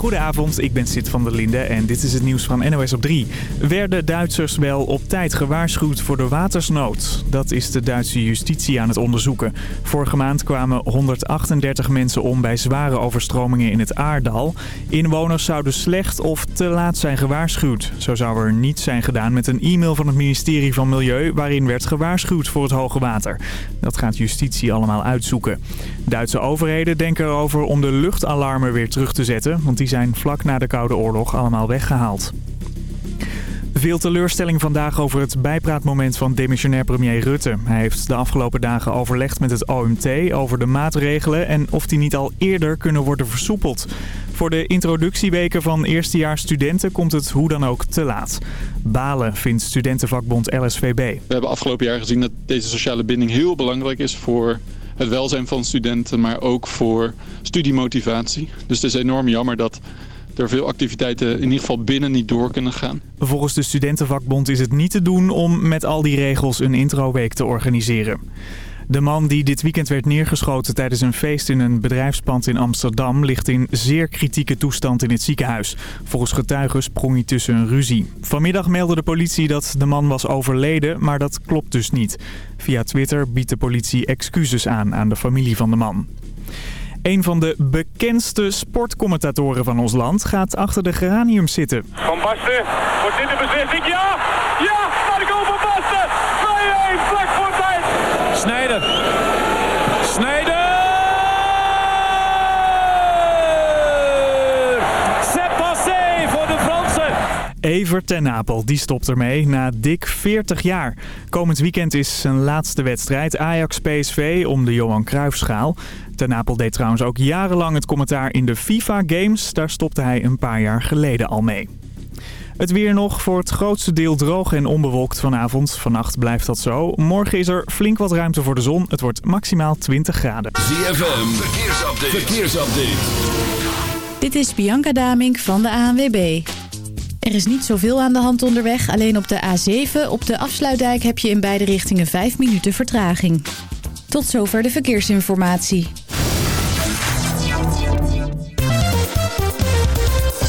Goedenavond, ik ben Sid van der Linde en dit is het nieuws van NOS op 3. Werden Duitsers wel op tijd gewaarschuwd voor de watersnood? Dat is de Duitse justitie aan het onderzoeken. Vorige maand kwamen 138 mensen om bij zware overstromingen in het Aardal. Inwoners zouden slecht of te laat zijn gewaarschuwd. Zo zou er niets zijn gedaan met een e-mail van het ministerie van Milieu... waarin werd gewaarschuwd voor het hoge water. Dat gaat justitie allemaal uitzoeken. Duitse overheden denken erover om de luchtalarmen weer terug te zetten... want die zijn vlak na de Koude Oorlog allemaal weggehaald. Veel teleurstelling vandaag over het bijpraatmoment van demissionair premier Rutte. Hij heeft de afgelopen dagen overlegd met het OMT over de maatregelen en of die niet al eerder kunnen worden versoepeld. Voor de introductieweken van eerstejaars studenten komt het hoe dan ook te laat. Balen vindt studentenvakbond LSVB. We hebben afgelopen jaar gezien dat deze sociale binding heel belangrijk is voor het welzijn van studenten, maar ook voor studiemotivatie. Dus het is enorm jammer dat er veel activiteiten in ieder geval binnen niet door kunnen gaan. Volgens de studentenvakbond is het niet te doen om met al die regels een introweek te organiseren. De man die dit weekend werd neergeschoten tijdens een feest in een bedrijfspand in Amsterdam... ligt in zeer kritieke toestand in het ziekenhuis. Volgens getuigen sprong hij tussen een ruzie. Vanmiddag meldde de politie dat de man was overleden, maar dat klopt dus niet. Via Twitter biedt de politie excuses aan aan de familie van de man. Een van de bekendste sportcommentatoren van ons land gaat achter de geranium zitten. Van Basten, wordt dit de beslissing? Ja! Ja! Naar de goal van Basten! 2-1, vlak voor tijd! Snijder. Snijder! C'est passé voor de Fransen. Evert ten Napel, die stopt ermee na dik 40 jaar. Komend weekend is zijn laatste wedstrijd Ajax-PSV om de Johan Cruijffschaal. Ten Napel deed trouwens ook jarenlang het commentaar in de FIFA Games. Daar stopte hij een paar jaar geleden al mee. Het weer nog voor het grootste deel droog en onbewolkt vanavond. Vannacht blijft dat zo. Morgen is er flink wat ruimte voor de zon. Het wordt maximaal 20 graden. ZFM, verkeersupdate. verkeersupdate. Dit is Bianca Damink van de ANWB. Er is niet zoveel aan de hand onderweg. Alleen op de A7, op de afsluitdijk, heb je in beide richtingen 5 minuten vertraging. Tot zover de verkeersinformatie.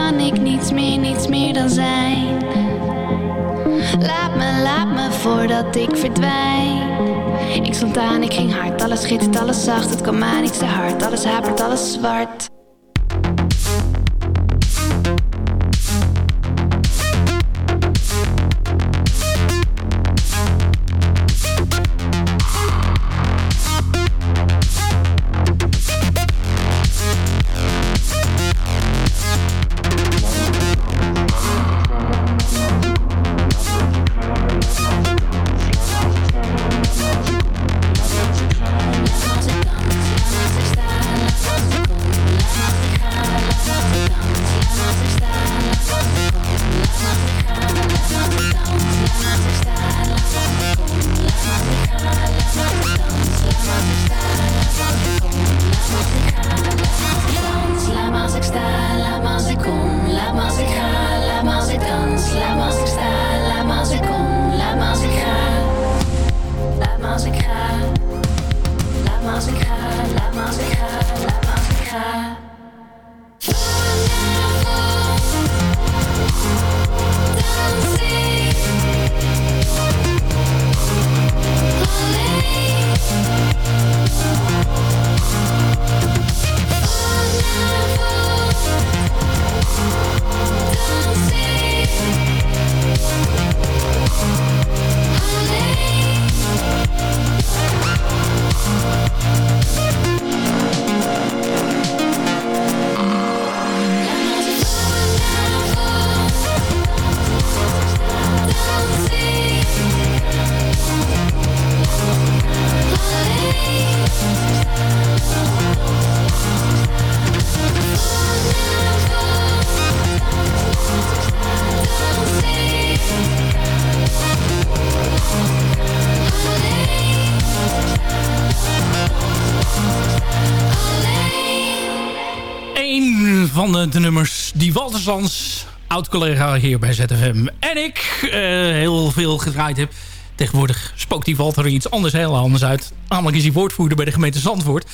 kan ik niets meer, niets meer dan zijn. Laat me, laat me voordat ik verdwijn. Ik stond aan, ik ging hard, alles schittert, alles zacht. Het kwam aan, niet te hard, alles hapert, alles zwart. De, nummers die Walter Sans, oud-collega hier bij ZFM... en ik eh, heel veel gedraaid heb. Tegenwoordig spookt die Walter er iets anders heel anders uit. Namelijk is hij woordvoerder bij de gemeente Zandvoort.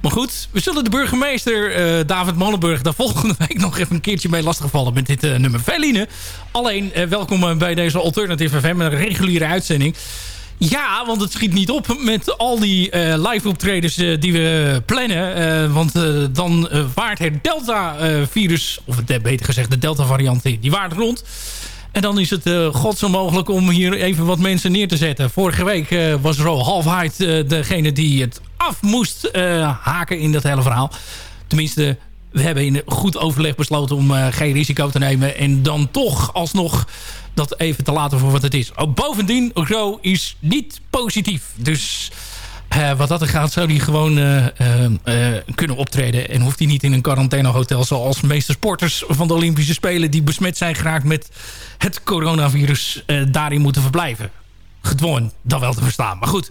Maar goed, we zullen de burgemeester eh, David Molenburg... daar volgende week nog even een keertje mee lastigvallen met dit eh, nummer. Veline, alleen welkom bij deze Alternative FM, een reguliere uitzending... Ja, want het schiet niet op met al die eh, live optredens eh, die we plannen. Eh, want dan waart het Delta-virus, of beter gezegd de Delta-variant, die waart rond. En dan is het uh, gods onmogelijk om hier even wat mensen neer te zetten. Vorige week was Ro Halfheid uh, degene die het af moest uh, haken in dat hele verhaal. Tenminste, we hebben in goed overleg besloten om uh, geen risico te nemen. En dan toch alsnog dat even te laten voor wat het is. Oh, bovendien, Ro is niet positief. Dus uh, wat dat er gaat, zou hij gewoon uh, uh, kunnen optreden. En hoeft hij niet in een quarantainehotel zoals de meeste sporters van de Olympische Spelen... die besmet zijn geraakt met het coronavirus, daarin moeten verblijven. Gedwongen, dan wel te verstaan. Maar goed,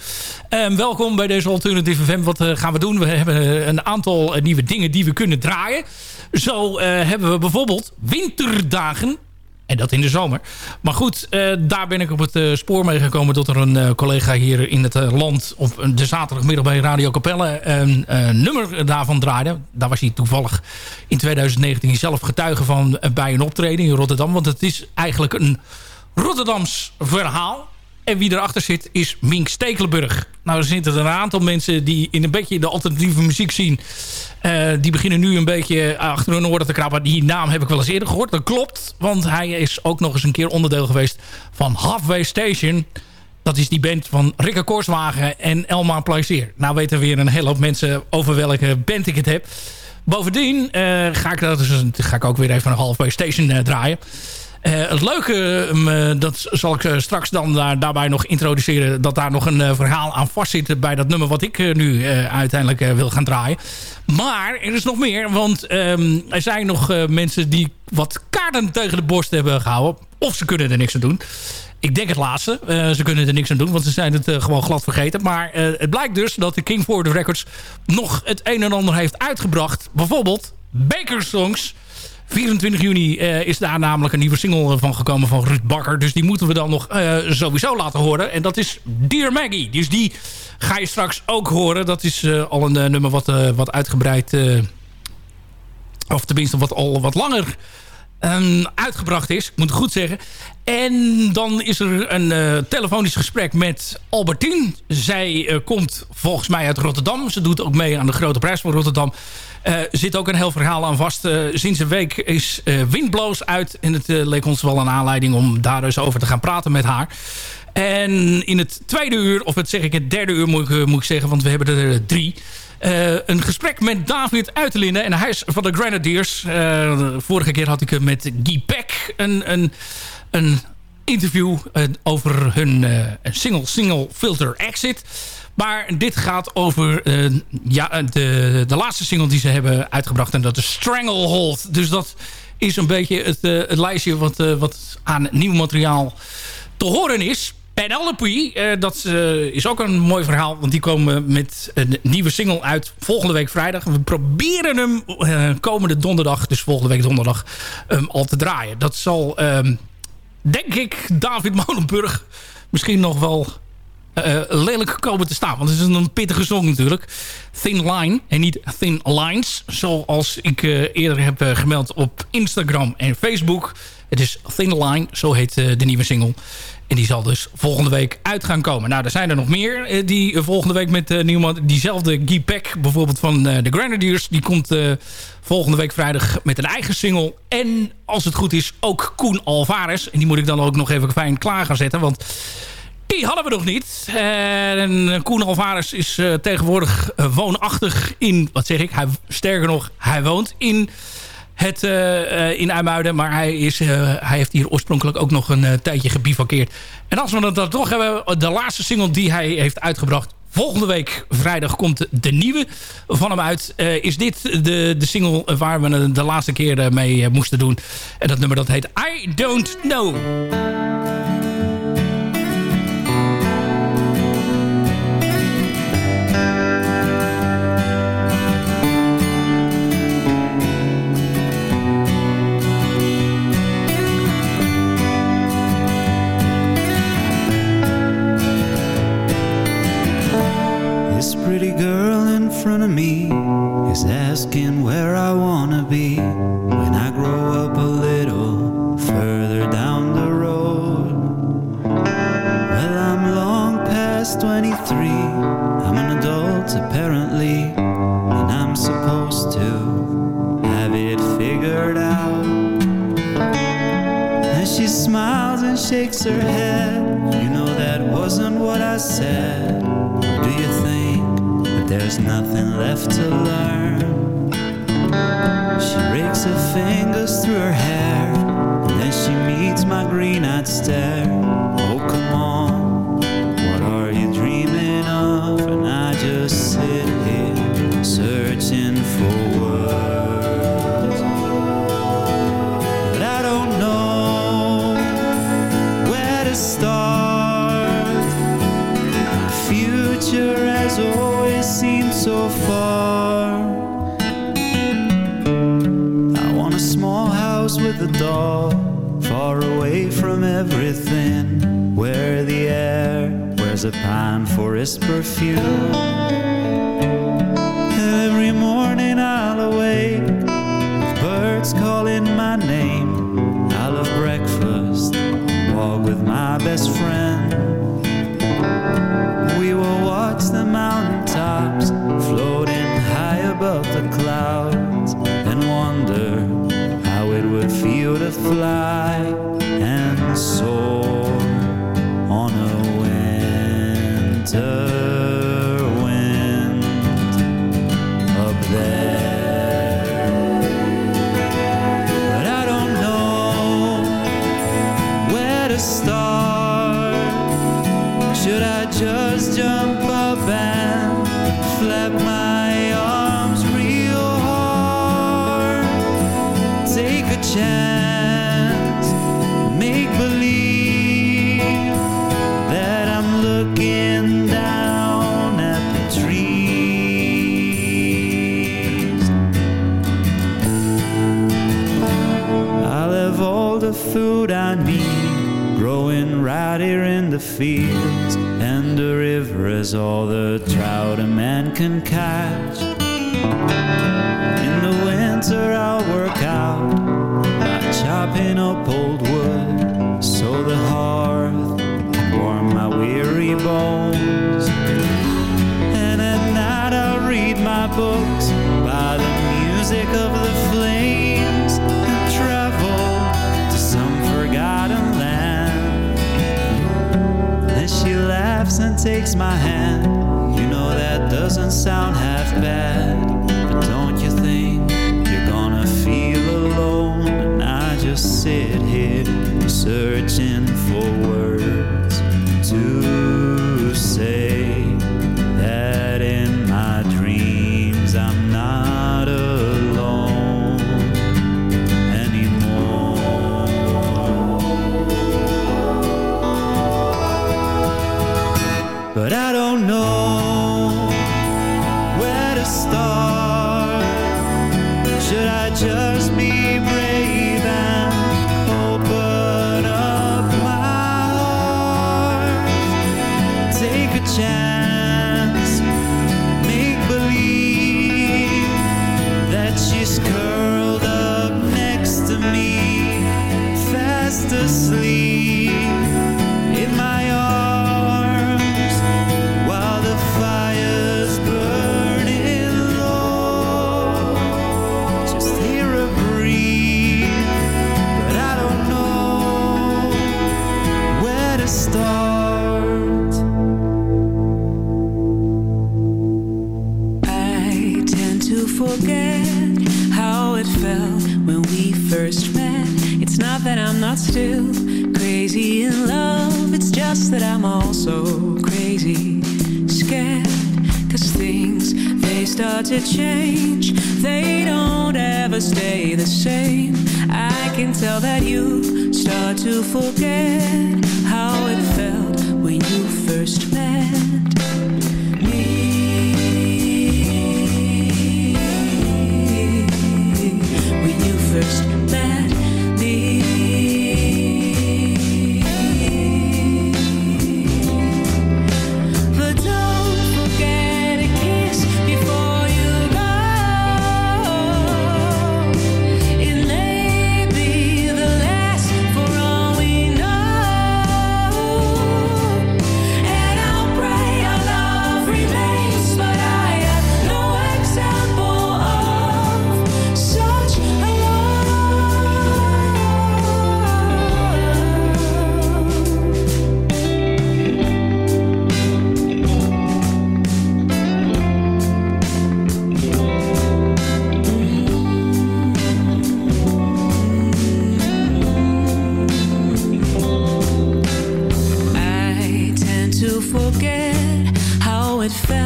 ehm, welkom bij deze Alternative FM. Wat gaan we doen? We hebben een aantal nieuwe dingen die we kunnen draaien. Zo hebben we bijvoorbeeld winterdagen en dat in de zomer. Maar goed, uh, daar ben ik op het uh, spoor mee gekomen... tot er een uh, collega hier in het land... op de zaterdagmiddag bij Radio Capelle... een nummer daarvan draaide. Daar was hij toevallig in 2019 zelf getuige van... bij een optreden in Rotterdam. Want het is eigenlijk een Rotterdams verhaal. En wie erachter zit is Mink Stekelenburg. Nou, er zitten een aantal mensen die in een beetje de alternatieve muziek zien. Uh, die beginnen nu een beetje achter hun oren te krabben. Die naam heb ik wel eens eerder gehoord. Dat klopt, want hij is ook nog eens een keer onderdeel geweest van Halfway Station. Dat is die band van Rikke Korswagen en Elma Plaisier. Nou weten weer een hele hoop mensen over welke band ik het heb. Bovendien uh, ga, ik dat dus, ga ik ook weer even een Halfway Station draaien. Uh, het leuke, um, dat zal ik uh, straks dan daar, daarbij nog introduceren... dat daar nog een verhaal aan vastzit bij dat nummer... wat ik nu uiteindelijk wil gaan draaien. Maar er is nog meer, want um, er zijn nog mensen... die wat kaarten tegen de borst hebben gehouden. Of ze kunnen er niks aan doen. Ik denk het laatste. ze kunnen er niks aan doen, want ze zijn het gewoon glad vergeten. Maar het blijkt dus dat de King Ford Records... nog het een en ander heeft uitgebracht. Bijvoorbeeld Baker Songs... 24 juni uh, is daar namelijk een nieuwe single van gekomen van Ruud Bakker. Dus die moeten we dan nog uh, sowieso laten horen. En dat is Dear Maggie. Dus die ga je straks ook horen. Dat is al een nummer wat, wat uitgebreid... of tenminste wat, al wat langer ehm, uitgebracht is. Ik moet het goed zeggen. En dan is er een eh, telefonisch gesprek met Albertine. Zij eh, komt volgens mij uit Rotterdam. Ze doet ook mee aan de Grote Prijs van Rotterdam. Er zit ook een heel verhaal aan vast. Eh, sinds een week is uh, Windblows uit. En het eh, leek ons wel een aanleiding om daar dus over te gaan praten met haar. En in het tweede uur, of het zeg ik het derde uur moet ik, moet ik zeggen... want we hebben er drie... een gesprek met David Uiterlinden. En hij is van de Grenadiers. vorige keer had ik met Guy Peck een, een, een interview over hun single, single Filter Exit... Maar dit gaat over uh, ja, de, de laatste single die ze hebben uitgebracht. En dat is Stranglehold. Dus dat is een beetje het, het lijstje wat, wat aan nieuw materiaal te horen is. Penelope, dat is ook een mooi verhaal. Want die komen met een nieuwe single uit volgende week vrijdag. We proberen hem komende donderdag, dus volgende week donderdag, al te draaien. Dat zal, um, denk ik, David Molenburg misschien nog wel uh, lelijk komen te staan. Want het is een pittige song natuurlijk. Thin Line en niet Thin Lines. Zoals ik uh, eerder heb gemeld op Instagram en Facebook. Het is Thin Line, zo heet de nieuwe single. En die zal dus volgende week uit gaan komen. Nou, er zijn er nog meer die volgende week met nieuwman... Diezelfde Guy Peck, bijvoorbeeld van de Grenadiers... die komt volgende week vrijdag met een eigen single. En als het goed is, ook Koen Alvarez. En die moet ik dan ook nog even fijn klaar gaan zetten. Want die hadden we nog niet. En Koen Alvarez is uh, tegenwoordig uh, woonachtig in... Wat zeg ik? Hij, sterker nog, hij woont in, het, uh, in IJmuiden. Maar hij, is, hij heeft hier oorspronkelijk ook nog een tijdje gebivakkeerd. En als we dan toch hebben... De laatste single die hij heeft uitgebracht... Volgende week vrijdag komt de nieuwe van hem uit. Is dit de, de single waar we de laatste keer mee moesten doen. En dat nummer dat heet I Don't Know. Front of me is asking where I wanna be to sleep. change.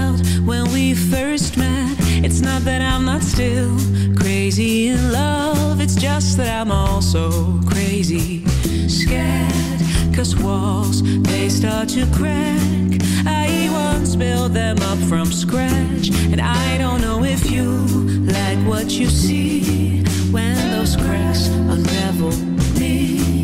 felt when we first met. It's not that I'm not still crazy in love, it's just that I'm also crazy scared. Cause walls, they start to crack. I once built them up from scratch, and I don't know if you like what you see when those cracks unravel me.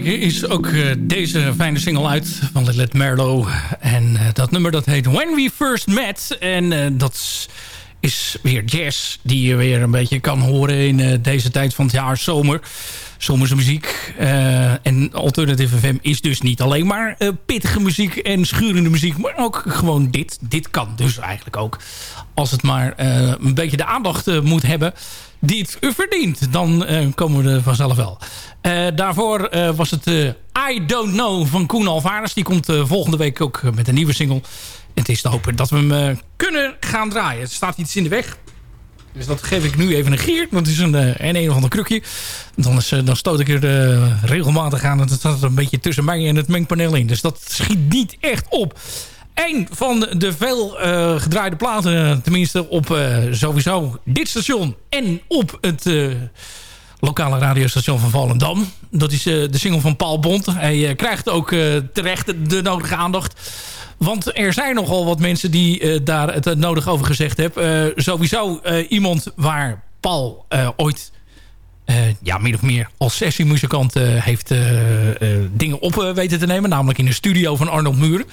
is ook eh, deze fijne single uit van Let Merlo. En eh, dat nummer dat heet When We First Met. En eh, dat is weer jazz die je weer een beetje kan horen in eh, deze tijd van het jaar zomer. Zomerse muziek. Eh, en Alternative FM is dus niet alleen maar eh, pittige muziek en schurende muziek. Maar ook gewoon dit. Dit kan dus eigenlijk ook. Als het maar een beetje de aandacht moet hebben die het verdient. Dan komen we er vanzelf wel. Daarvoor was het I Don't Know van Koen Alvarez. Die komt volgende week ook met een nieuwe single. Het is te hopen dat we hem eh, kunnen gaan draaien. Er staat iets in de weg. Dus dat geef ik nu even een gier. Want het is een, eh, een, een of ander krukje. Dan, is, eh, dan stoot ik er regelmatig aan. En dat staat een beetje tussen mij en het mengpaneel in. Dus dat schiet niet echt op. Een van de veel gedraaide platen, tenminste op sowieso dit station en op het lokale radiostation van Volendam. Dat is de single van Paul Bond. Hij krijgt ook terecht de nodige aandacht. Want er zijn nogal wat mensen die eh, daar het nodig over gezegd hebben. Eh, sowieso eh, iemand waar Paul ooit ja, min of meer als sessiemuzikant heeft dingen op weten te nemen. Namelijk in de studio van Arnold Muren.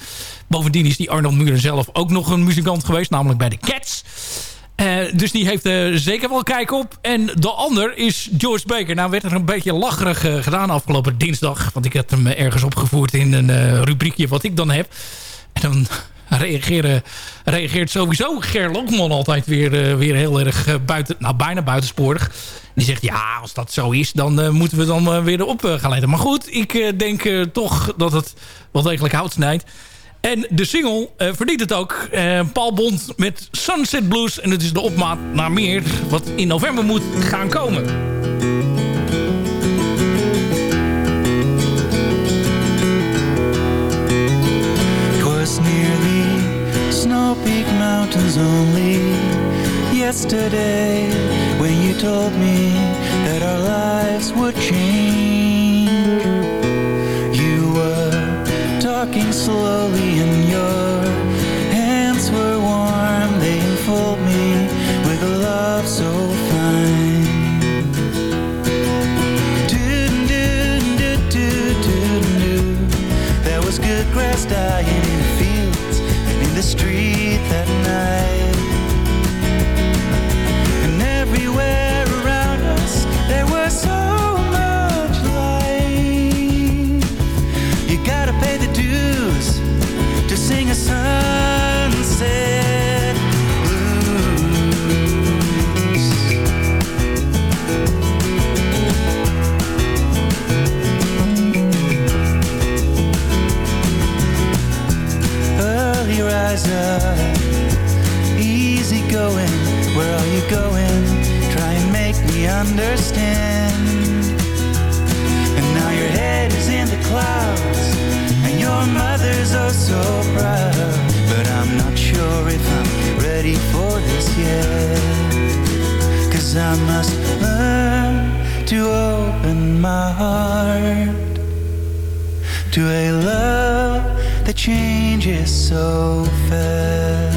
Bovendien is die Arnold Muren zelf ook nog een muzikant geweest. Namelijk bij de Cats. Dus die heeft er zeker wel kijk op. En de ander is George Baker. Nou werd er een beetje lacherig gedaan afgelopen dinsdag. Want ik had hem ergens opgevoerd in een rubriekje wat ik dan heb. En dan reageert sowieso Ger Lokman altijd weer, eh, weer heel erg eh, buiten, nou bijna buitensporig. Die zegt, ja, als dat zo is, dan eh, moeten we dan weer eh, gaan letten. Maar goed, ik denk toch dat het wel degelijk hout snijdt. En de single verdient het ook. Paul Bond met Sunset Blues. En het is de opmaat naar meer wat in november moet gaan komen. Snow Peak Mountains only yesterday when you told me that our lives would change. You were talking slowly in your understand. And now your head is in the clouds, and your mother's oh so proud. But I'm not sure if I'm ready for this yet. Cause I must learn to open my heart to a love that changes so fast.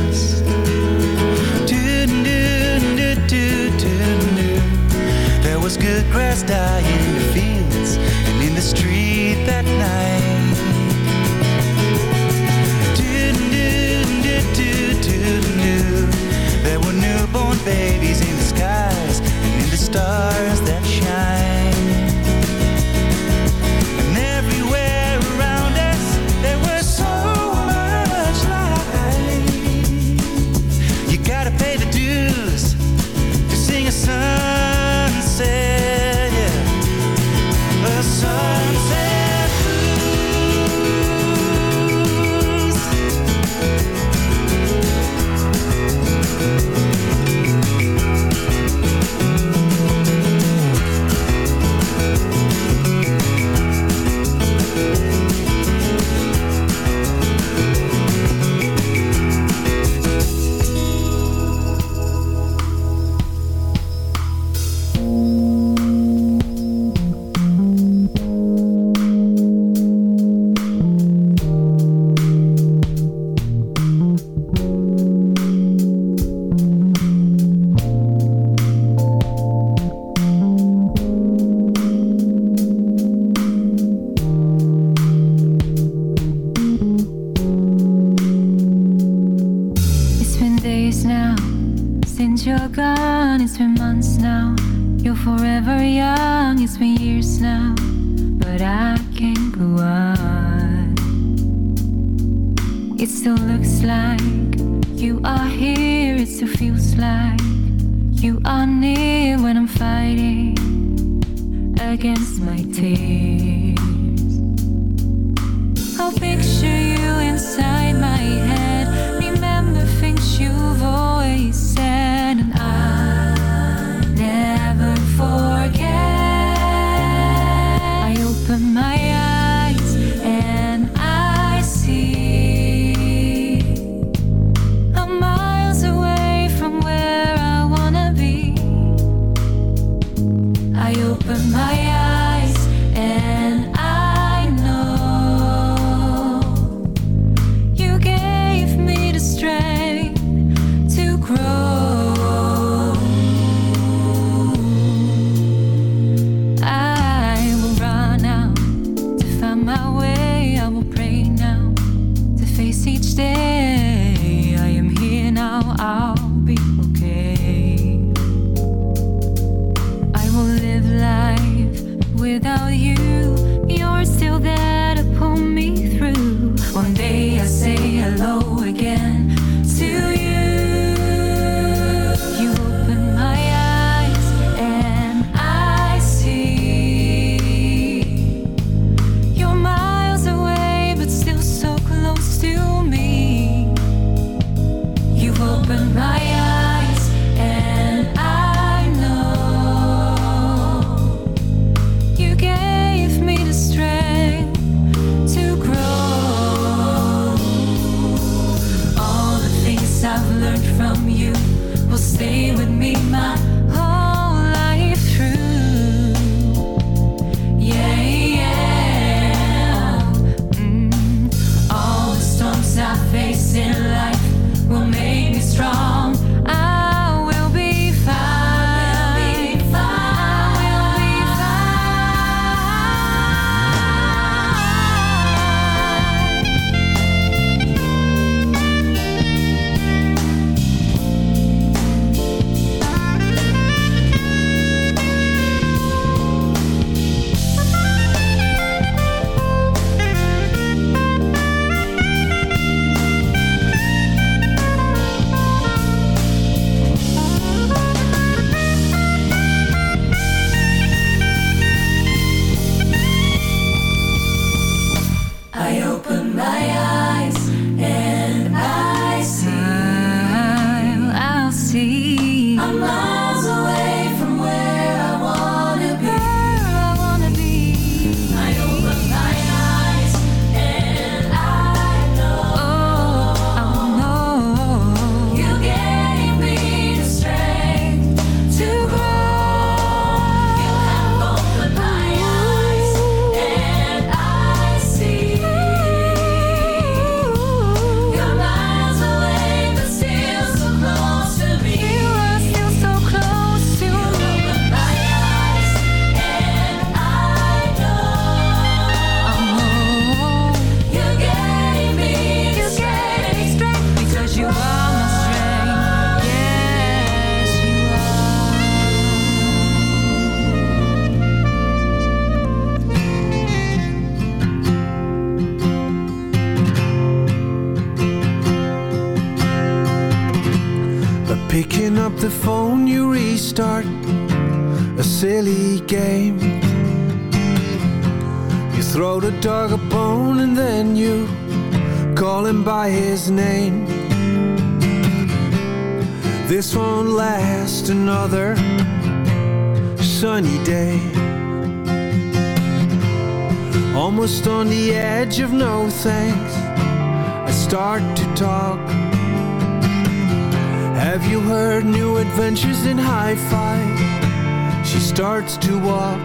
Have you heard new adventures in hi-fi? She starts to walk.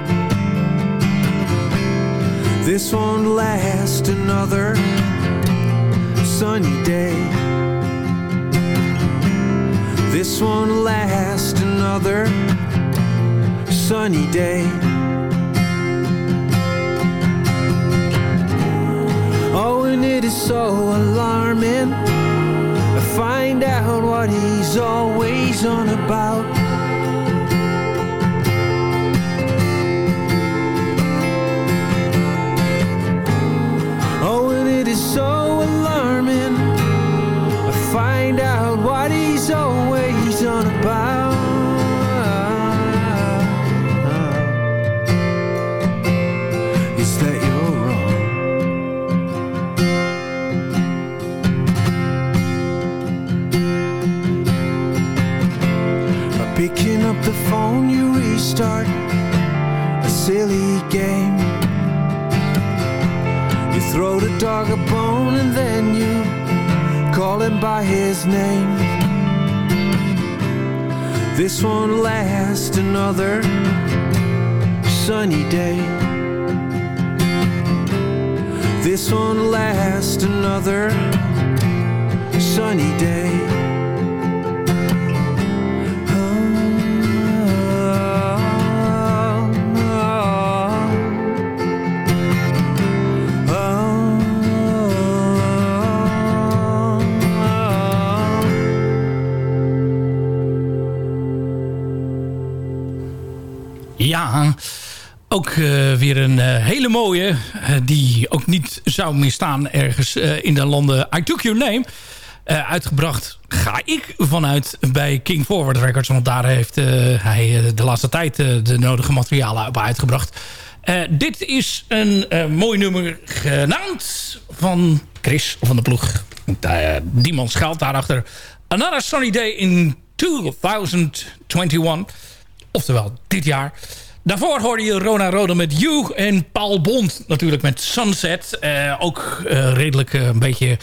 This won't last another sunny day. This won't last another sunny day. Oh, and it is so alarming find out what he's always on about. You restart a silly game. You throw the dog a bone and then you call him by his name. This won't last another sunny day. This won't last another sunny day. Ook eh, weer een eh, hele mooie. eh, die ook niet zou meer staan ergens in de landen. I Took Your Name. uitgebracht ga ik vanuit bij King Forward Records. Want daar heeft hij de laatste tijd de nodige materialen op uitgebracht. Dit is een mooi nummer genaamd van Chris van de ploeg. Die man schuilt daarachter. Another Sunny Day in 2021. Oftewel, dit jaar. Daarvoor hoorde je Rona Rode met You en Paul Bond natuurlijk met Sunset. Eh, ook eh, redelijk eh, een beetje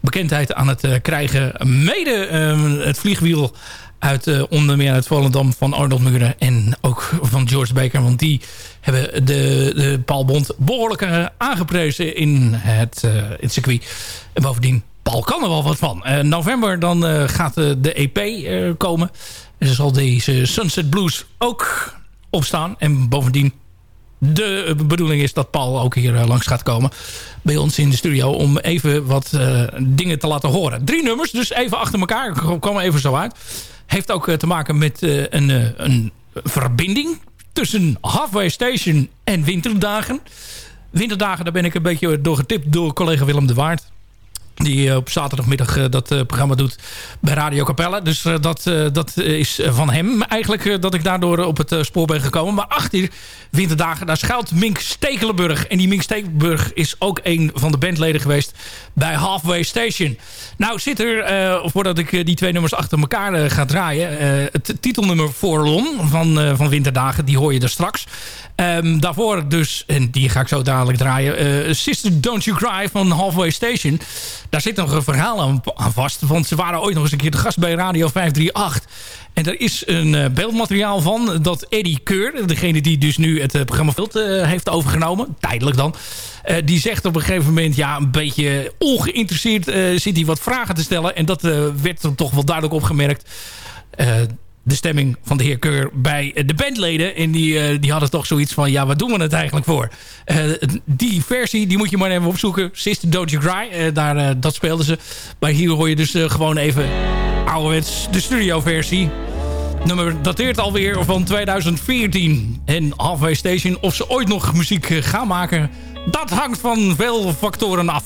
bekendheid aan het krijgen. Mede het vliegwiel uit onder meer uit Volendam van Arnold Muren en ook van George Baker. Want die hebben de, de Paul Bond behoorlijk eh, aangeprezen in het, het circuit. En bovendien, Paul kan er wel wat van. November dan gaat de EP komen. En ze zal deze Sunset Blues ook opstaan. En bovendien de bedoeling is dat Paul ook hier eh, langs gaat komen. Bij ons in de studio. Om even wat eh, dingen te laten horen. Drie nummers, dus even achter elkaar. Kom even zo uit. Heeft ook eh, te maken met een, een verbinding. Tussen Halfway Station en Winterdagen. Winterdagen, daar ben ik een beetje door getipt door collega Willem de Waard. Die eh, op zaterdagmiddag eh, dat eh, programma doet bij Radio Capelle. Dus dat, dat is van hem eigenlijk dat ik daardoor op het spoor ben gekomen. Maar achter winterdagen, daar schuilt Mink Stekelenburg. En die Mink Stekelenburg is ook een van de bandleden geweest bij Halfway Station. Nou zit er, voordat ik die twee nummers achter elkaar ga draaien... het titelnummer Forlon van, eh, van Winterdagen, die hoor je er straks. Ehm, daarvoor dus, en die ga ik zo dadelijk draaien... Sister Don't You Cry van Halfway Station. Daar zit nog een verhaal aan, vast. Want ze waren ooit nog eens een keer de gast bij Radio 538. En er is een eh, beeldmateriaal van dat Eddie Keur... degene die dus nu het eh, programma Veld eh, heeft overgenomen... tijdelijk dan... die zegt op een gegeven moment... ja, een beetje ongeïnteresseerd zit hij wat vragen te stellen. En dat werd er toch wel duidelijk opgemerkt... De stemming van de heer Keur bij eh, de bandleden. En die, eh, die hadden toch zoiets van... ja, wat doen we het eigenlijk voor? Eh, die versie, die moet je maar even opzoeken. Sister You Cry. Daar, dat speelden ze. Maar hier hoor je dus gewoon even ouderwets de studioversie. Nummer dateert alweer van 2014. En Halfway Station, of ze ooit nog muziek gaan maken... dat hangt van veel factoren af.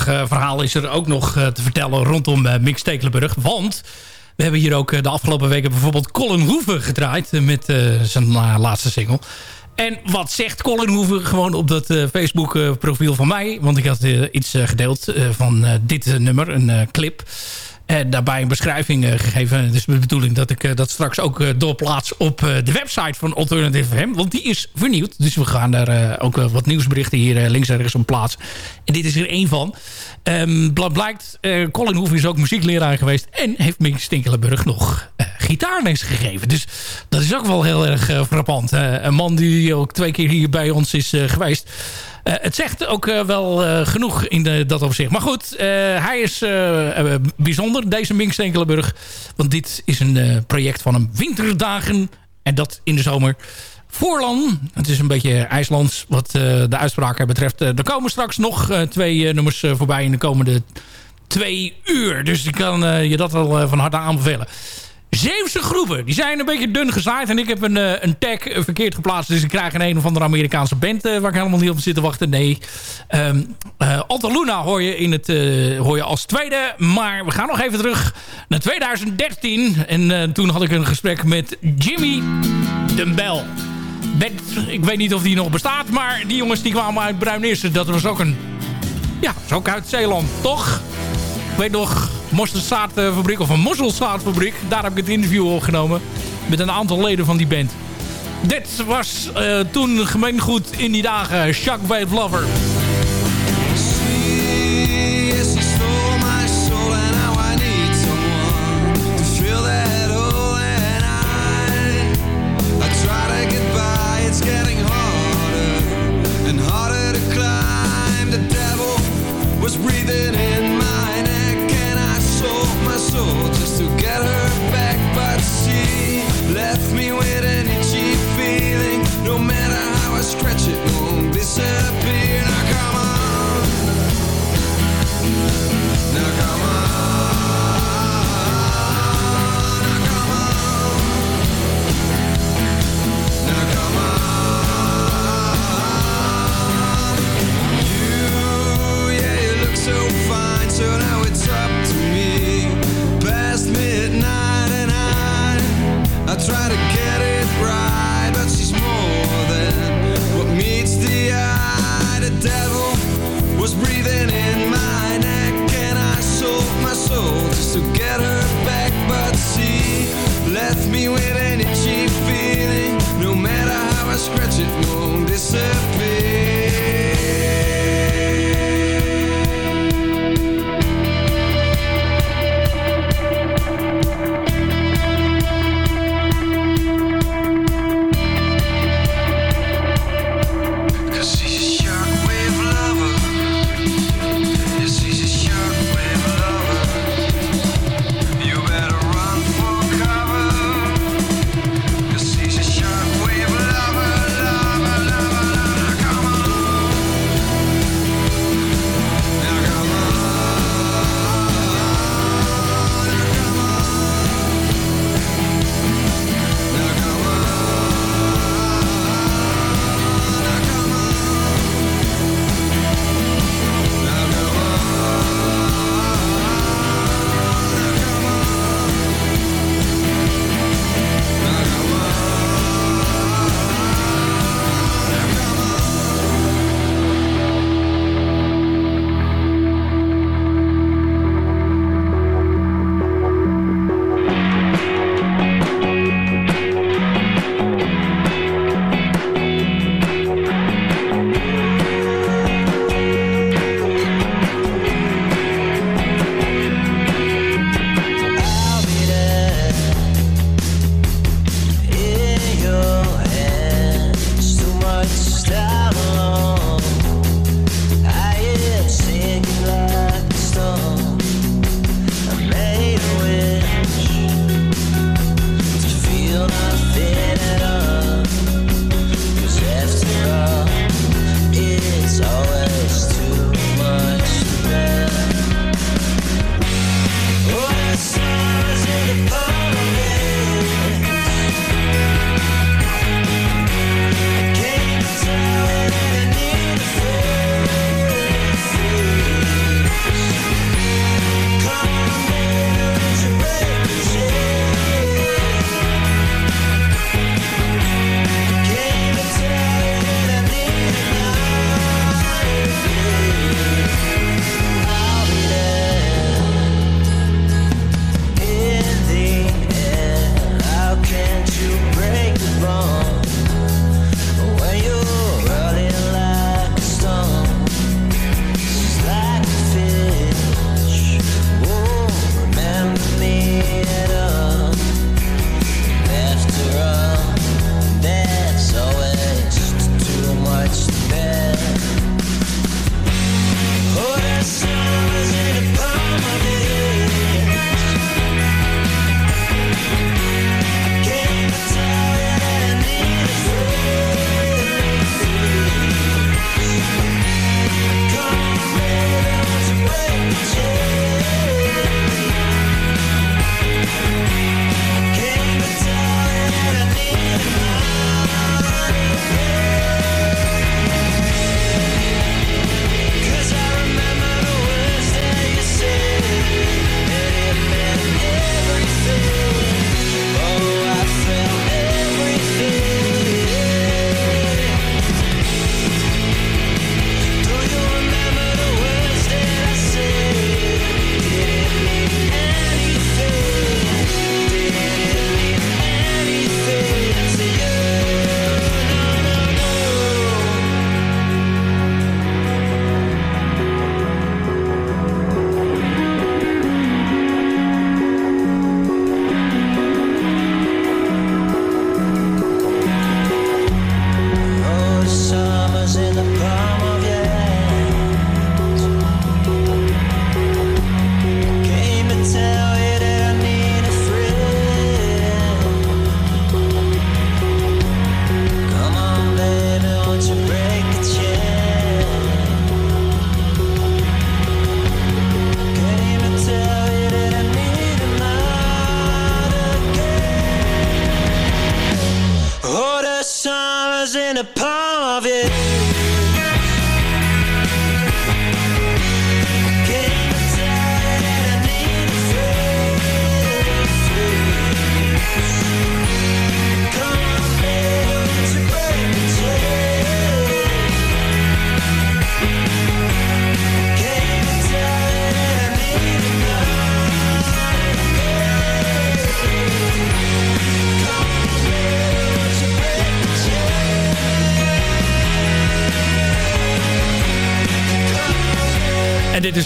Eh, verhaal is er ook nog eh, te vertellen rondom uh, Stekelenburg. Want we hebben hier ook de afgelopen weken bijvoorbeeld Colin Hoeven gedraaid... met zijn laatste single. En wat zegt Colin Hoeven gewoon op dat Facebook profiel van mij? Want ik had iets gedeeld van dit nummer, een clip... En daarbij een beschrijving gegeven. Dus de bedoeling dat ik dat straks ook doorplaats op de website van Alternative FM. Want die is vernieuwd. Dus we gaan daar ook wat nieuwsberichten hier links en rechts op plaatsen. En dit is er één van. Um, blijkt, Colin Hoef is ook muziekleraar geweest. En heeft Mink Stinkelenburg nog gitaarles gegeven. Dus dat is ook wel heel erg frappant. een man die ook twee keer hier bij ons is geweest. Uh, het zegt ook wel genoeg in de, dat opzicht. Maar goed, hij is bijzonder, deze Mink Stekelenburg. Want dit is een project van hem winterdagen. En dat in de zomer. Voorlan, het is een beetje IJslands wat de uitspraak betreft. er komen straks nog twee nummers voorbij in de komende twee uur. Dus ik kan je dat al van harte aanbevelen. Zeeuwse groepen. Die zijn een beetje dun gezaaid. En ik heb een, een tag verkeerd geplaatst. Dus ik krijg een een of andere Amerikaanse band... waar ik helemaal niet op zit te wachten. Nee. Um, uh, Alta Luna hoor je, in het, hoor je als tweede. Maar we gaan nog even terug naar 2013. En toen had ik een gesprek met Jimmy Dumbel. Band, ik weet niet of die nog bestaat. Maar die jongens die kwamen uit Bruinisse. Dat was ook een... Ja, dat is ook uit Zeeland, toch? Ik weet nog, mosterdzaadfabriek of een mosselzaadfabriek. Daar heb ik het interview opgenomen met een aantal leden van die band. Dit was uh, toen gemeengoed in die dagen Shockwave Lover.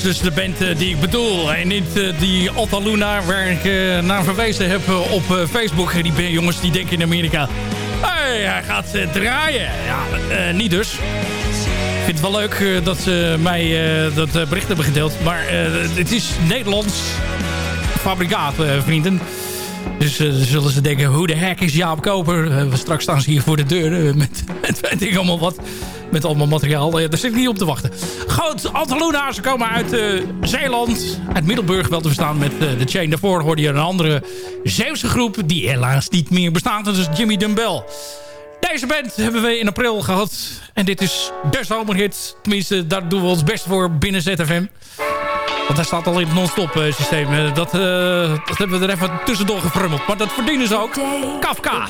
Dus de band eh, die ik bedoel. En niet eh, die Alta Luna waar ik eh, naar verwezen heb op Facebook. Die jongens die denken in Amerika... Hey, hij gaat draaien. Ja, niet dus. Ik vind het wel leuk dat ze mij dat bericht hebben gedeeld. Maar het is Nederlands fabrikaat, vrienden. Dus dan zullen ze denken, hoe de heck is Jaap Koper? Straks staan ze hier voor de deur met, met weet ik allemaal wat. Met allemaal materiaal. Eh, daar zit ik niet op te wachten. Goed, Antaluna, ze komen uit eh, Zeeland. Uit Middelburg wel te verstaan met eh, de Chain. Daarvoor hoorde je een andere Zeeuwse groep... die helaas niet meer bestaat. Dat is Jimmy Dumbbell. Deze band hebben we in april gehad. En dit is de zomerhit. Tenminste, daar doen we ons best voor binnen ZFM. Want hij staat al in het non-stop systeem. Dat, dat hebben we er even tussendoor gefrummeld. Maar dat verdienen ze ook. Kafka.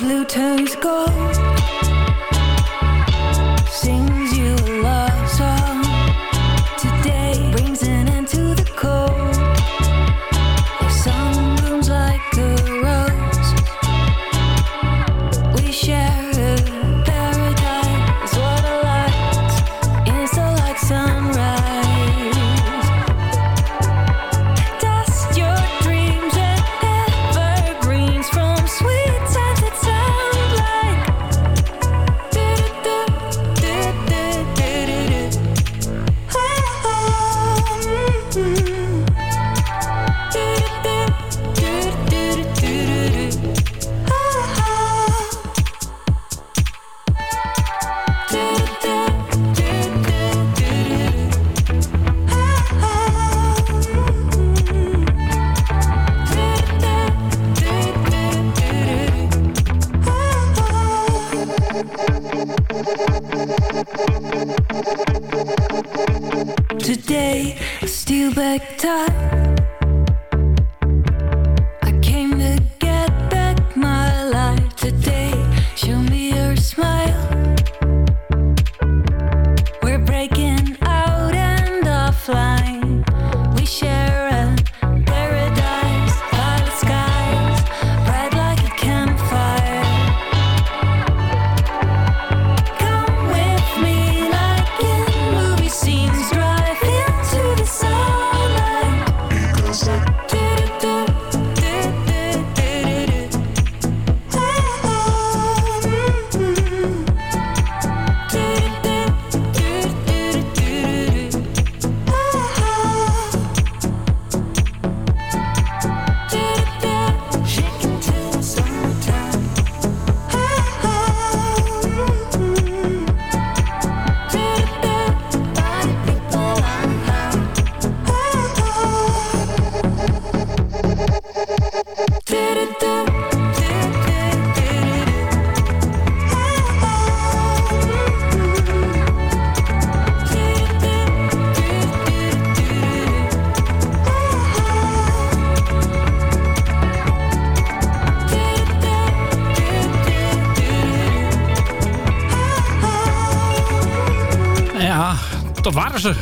Dat waren ze.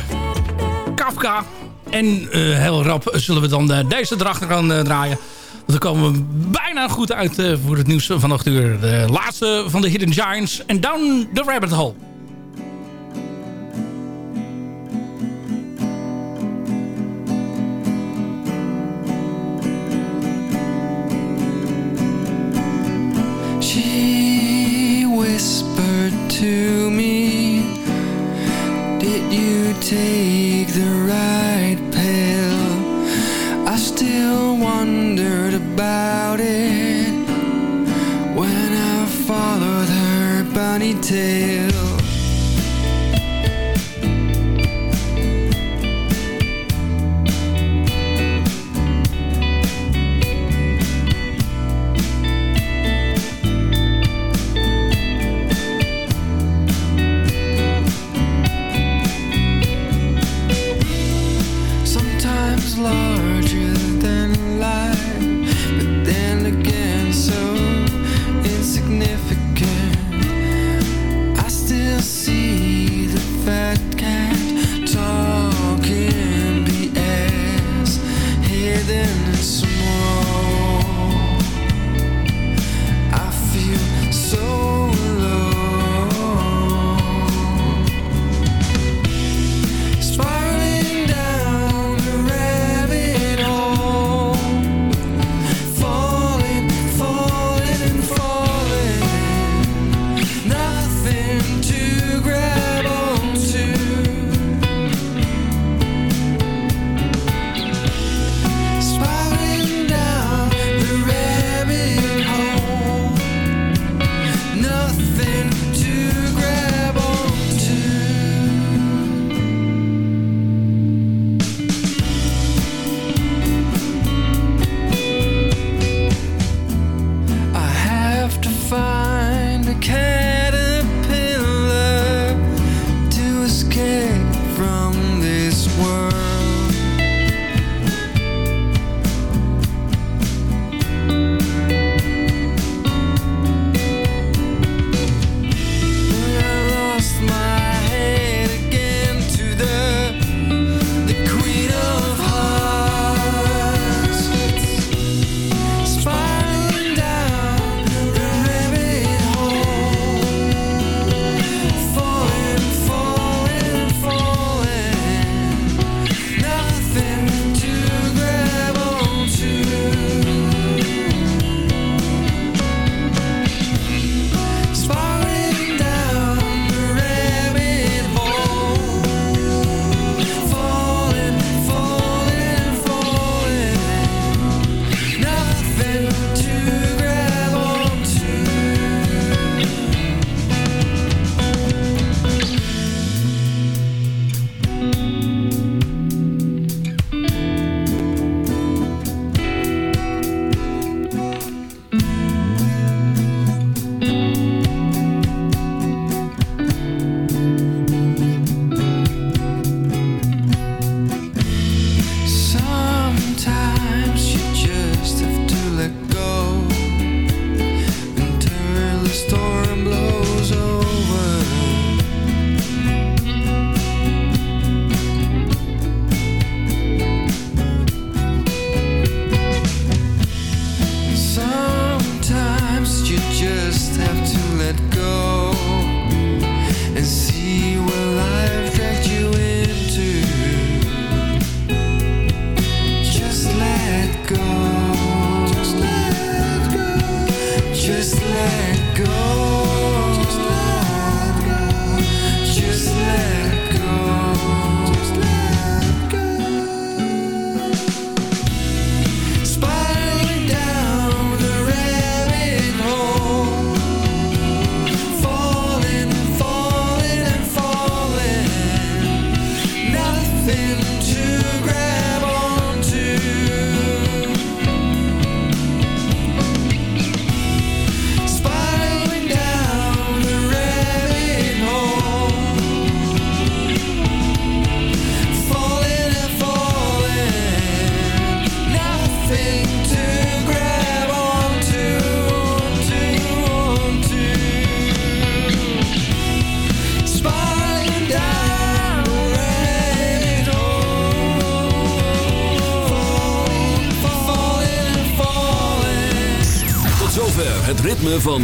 Kafka. En eh, heel rap zullen we dan eh, deze erachteraan eh, draaien. Dan komen we bijna goed uit voor het nieuws van 8 uur. De laatste van de Hidden Giants. En Down the Rabbit Hole.